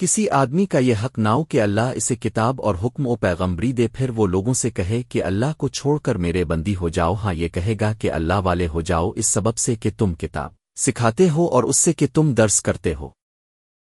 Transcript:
کسی آدمی کا یہ حق ناؤ کہ اللہ اسے کتاب اور حکم و پیغمبری دے، پھر وہ لوگوں سے کہے کہ اللہ کو چھوڑ کر میرے بندی ہو جاؤ۔ ہاں یہ کہے گا کہ اللہ والے ہو جاؤ اس سبب سے کہ تم کتاب سکھاتے ہو اور اس سے کہ تم درس کرتے ہو۔